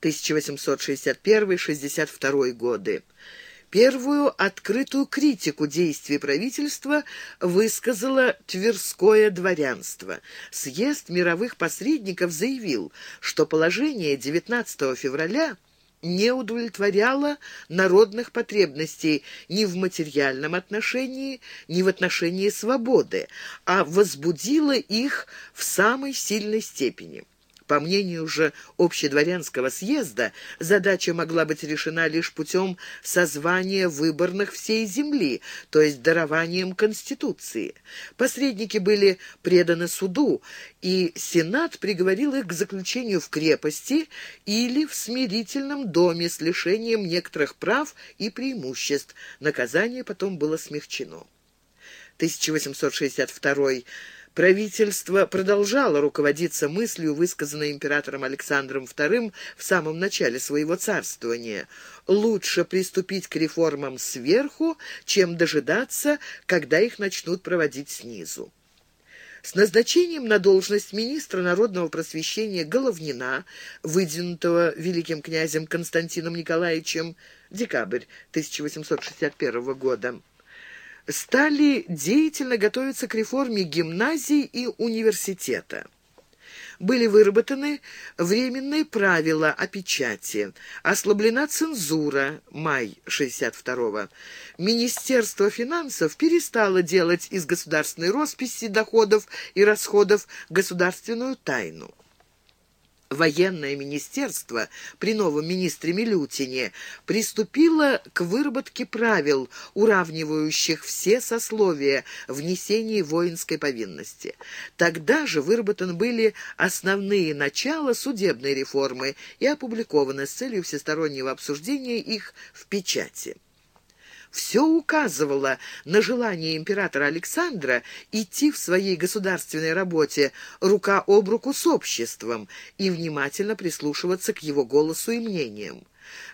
1861-62 годы. Первую открытую критику действий правительства высказало Тверское дворянство. Съезд мировых посредников заявил, что положение 19 февраля не удовлетворяло народных потребностей ни в материальном отношении, ни в отношении свободы, а возбудило их в самой сильной степени. По мнению же Общедворянского съезда, задача могла быть решена лишь путем созвания выборных всей земли, то есть дарованием Конституции. Посредники были преданы суду, и Сенат приговорил их к заключению в крепости или в смирительном доме с лишением некоторых прав и преимуществ. Наказание потом было смягчено. 1862 Правительство продолжало руководиться мыслью, высказанной императором Александром II в самом начале своего царствования. Лучше приступить к реформам сверху, чем дожидаться, когда их начнут проводить снизу. С назначением на должность министра народного просвещения Головнина, выдвинутого великим князем Константином Николаевичем, декабрь 1861 года, стали деятельно готовиться к реформе гимназий и университета. Были выработаны временные правила о печати, ослаблена цензура, май 62-го. Министерство финансов перестало делать из государственной росписи доходов и расходов государственную тайну. Военное министерство при новом министре Милютине приступило к выработке правил, уравнивающих все сословия в воинской повинности. Тогда же выработаны были основные начала судебной реформы и опубликованы с целью всестороннего обсуждения их в печати. Все указывало на желание императора Александра идти в своей государственной работе рука об руку с обществом и внимательно прислушиваться к его голосу и мнениям.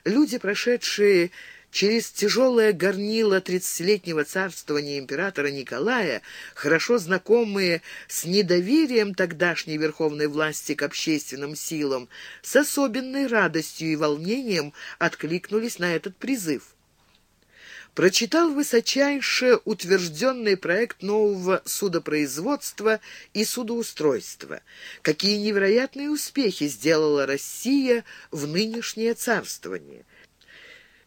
Люди, прошедшие через тяжелое горнило тридцатилетнего царствования императора Николая, хорошо знакомые с недоверием тогдашней верховной власти к общественным силам, с особенной радостью и волнением откликнулись на этот призыв прочитал высочайше утвержденный проект нового судопроизводства и судоустройства. Какие невероятные успехи сделала Россия в нынешнее царствование.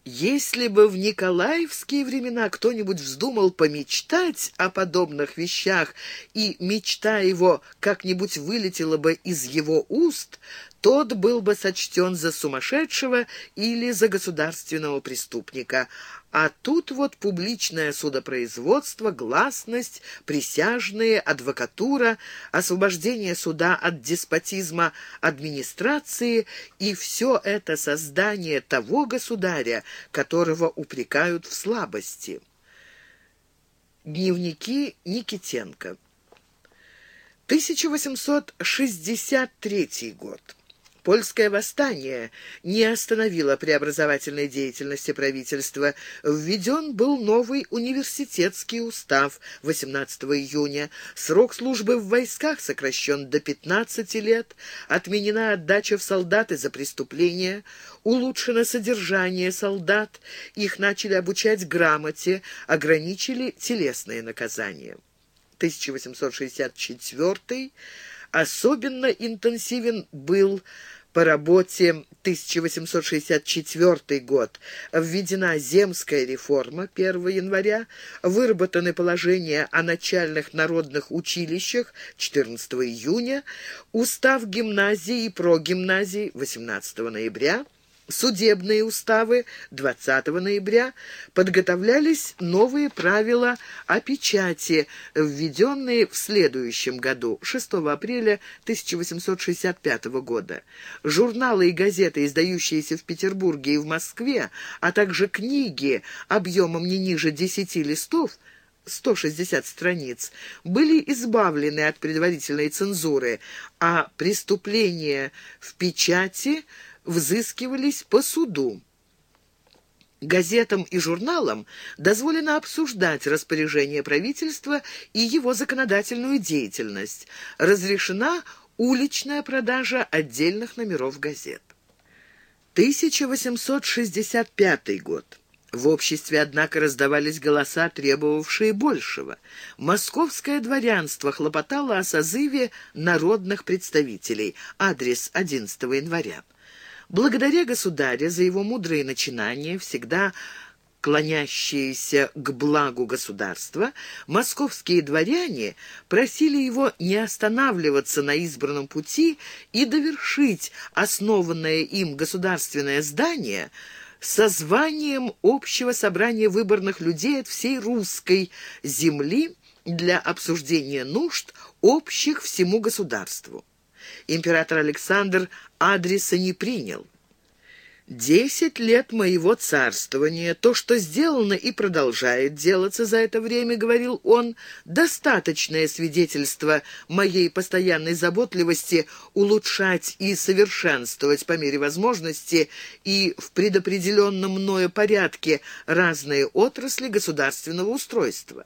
Если бы в Николаевские времена кто-нибудь вздумал помечтать о подобных вещах, и мечта его как-нибудь вылетела бы из его уст, тот был бы сочтен за сумасшедшего или за государственного преступника, а тут вот публичное судопроизводство, гласность, присяжные, адвокатура, освобождение суда от деспотизма администрации и все это создание того государя, которого упрекают в слабости. Дневники Никитенко 1863 год. Польское восстание не остановило преобразовательной деятельности правительства. Введен был новый университетский устав 18 июня. Срок службы в войсках сокращен до 15 лет. Отменена отдача в солдаты за преступления. Улучшено содержание солдат. Их начали обучать грамоте. Ограничили телесные наказания. 1864 Особенно интенсивен был по работе 1864 год. Введена земская реформа 1 января, выработаны положения о начальных народных училищах 14 июня, устав гимназии и прогимназии 18 ноября, судебные уставы 20 ноября подготовлялись новые правила о печати, введенные в следующем году, 6 апреля 1865 года. Журналы и газеты, издающиеся в Петербурге и в Москве, а также книги объемом не ниже 10 листов, 160 страниц, были избавлены от предварительной цензуры, а преступления в печати – взыскивались по суду. Газетам и журналам дозволено обсуждать распоряжение правительства и его законодательную деятельность. Разрешена уличная продажа отдельных номеров газет. 1865 год. В обществе, однако, раздавались голоса, требовавшие большего. Московское дворянство хлопотало о созыве народных представителей. Адрес 11 января. Благодаря государя за его мудрые начинания, всегда клонящиеся к благу государства, московские дворяне просили его не останавливаться на избранном пути и довершить основанное им государственное здание – созванием общего собрания выборных людей от всей русской земли для обсуждения нужд, общих всему государству. Император Александр адреса не принял. Десять лет моего царствования, то, что сделано и продолжает делаться за это время, говорил он, достаточное свидетельство моей постоянной заботливости улучшать и совершенствовать по мере возможности и в предопределенном мною порядке разные отрасли государственного устройства.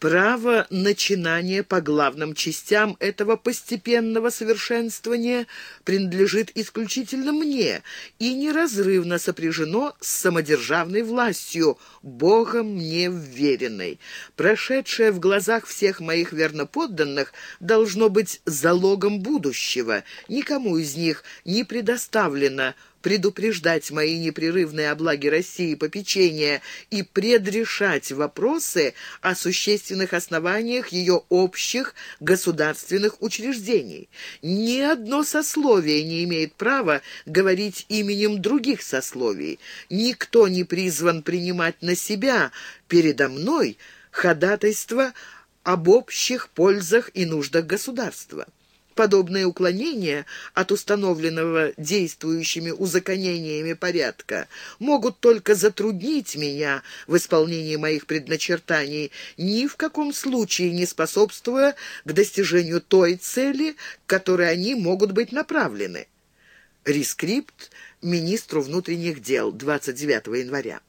Право начинания по главным частям этого постепенного совершенствования принадлежит исключительно мне и неразрывно сопряжено с самодержавной властью, Богом мне вверенной. Прошедшее в глазах всех моих верноподданных должно быть залогом будущего. Никому из них не предоставлено предупреждать мои непрерывные облаги России попечения и предрешать вопросы о существенных основаниях ее общих государственных учреждений. Ни одно сословие не имеет права говорить именем других сословий. Никто не призван принимать на себя передо мной ходатайство об общих пользах и нуждах государства. Подобные уклонения от установленного действующими узаконениями порядка могут только затруднить меня в исполнении моих предначертаний, ни в каком случае не способствуя к достижению той цели, к которой они могут быть направлены. Рескрипт министру внутренних дел 29 января.